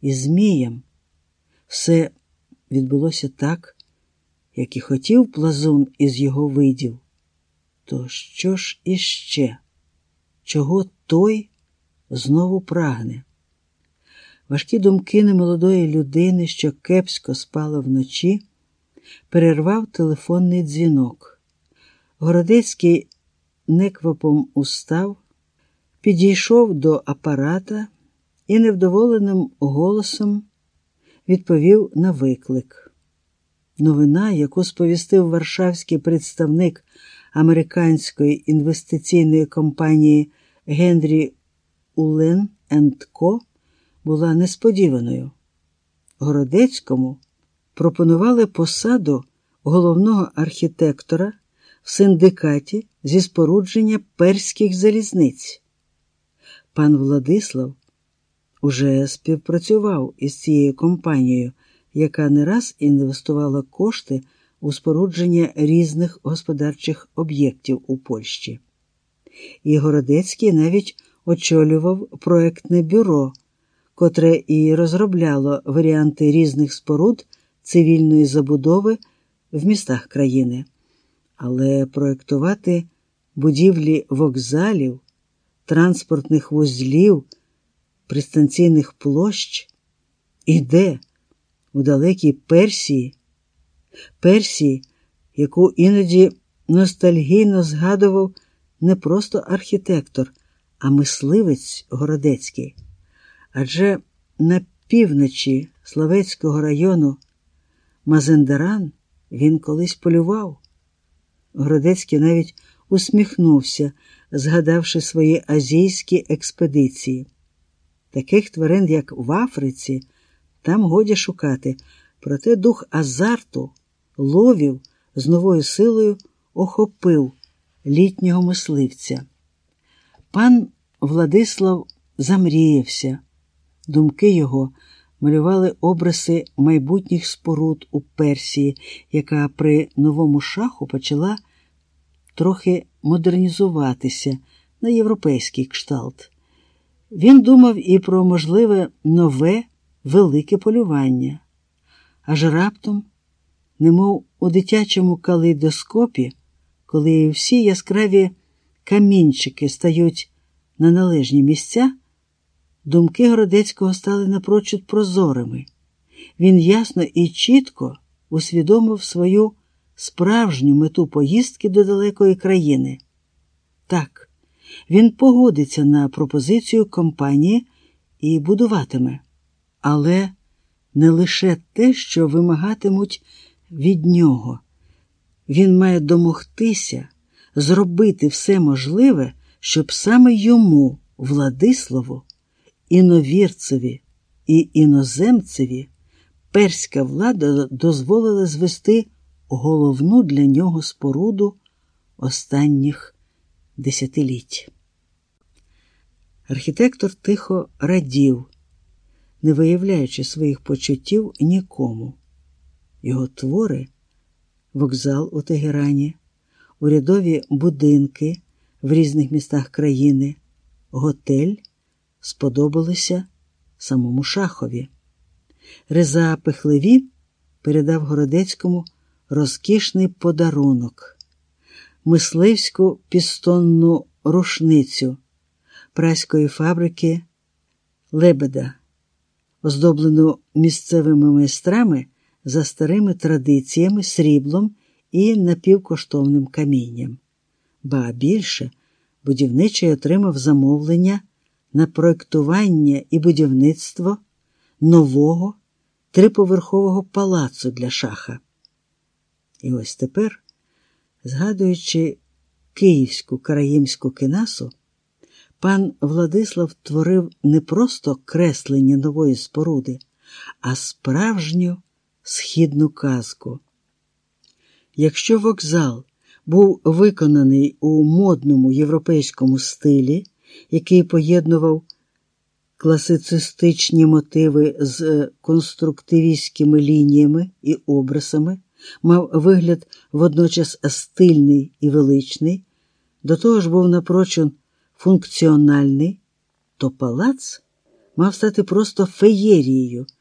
і Змієм. Все відбулося так, як і хотів плазун із його видів. То що ж іще? Чого той знову прагне? Важкі думки немолодої людини, що кепсько спала вночі, перервав телефонний дзвінок. Городецький неквапом устав, підійшов до апарата і невдоволеним голосом відповів на виклик. Новина, яку сповістив варшавський представник американської інвестиційної компанії Генрі Улен енд Ко, була несподіваною. Городецькому пропонували посаду головного архітектора в синдикаті зі спорудження перських залізниць. Пан Владислав уже співпрацював із цією компанією, яка не раз інвестувала кошти у спорудження різних господарчих об'єктів у Польщі. І Городецький навіть очолював проектне бюро, котре і розробляло варіанти різних споруд цивільної забудови в містах країни. Але проектувати будівлі вокзалів, транспортних вузлів, пристанційних площ і де у далекій Персії, Персії, яку іноді ностальгійно згадував не просто архітектор, а мисливець Городецький. Адже на півночі Славецького району Мазендаран він колись полював. Городецький навіть усміхнувся, згадавши свої азійські експедиції. Таких тварин, як в Африці, там годі шукати, проте дух азарту, ловів з новою силою охопив літнього мисливця. Пан Владислав замріявся, думки його малювали обриси майбутніх споруд у Персії, яка при новому шаху почала трохи модернізуватися на європейський кшталт. Він думав і про можливе нове велике полювання, аж раптом, немов у дитячому калейдоскопі, коли всі яскраві камінчики стають на належні місця, думки Городецького стали напрочуд прозорими. Він ясно і чітко усвідомив свою справжню мету поїздки до далекої країни. Так, він погодиться на пропозицію компанії і будуватиме, але не лише те, що вимагатимуть від нього. Він має домогтися, зробити все можливе, щоб саме йому, Владиславу, іновірцеві і іноземцеві перська влада дозволила звести головну для нього споруду останніх десятиліть. Архітектор тихо радів, не виявляючи своїх почуттів нікому. Його твори, вокзал у Тегерані, урядові будинки в різних містах країни, готель сподобалися самому шахові. Реза Пехлеві передав Городецькому розкішний подарунок, мисливську пістонну рушницю праської фабрики Лебеда, оздоблену місцевими майстрами за старими традиціями, сріблом і напівкоштовним камінням. Ба більше будівничий отримав замовлення на проектування і будівництво нового триповерхового палацу для шаха. І ось тепер, згадуючи київську караїмську кинасу, пан Владислав творив не просто креслення нової споруди, а справжню східну казку. Якщо вокзал був виконаний у модному європейському стилі, який поєднував класицистичні мотиви з конструктивістськими лініями і образами, мав вигляд водночас стильний і величний, до того ж був напрочуд функціональний, то палац мав стати просто феєрією.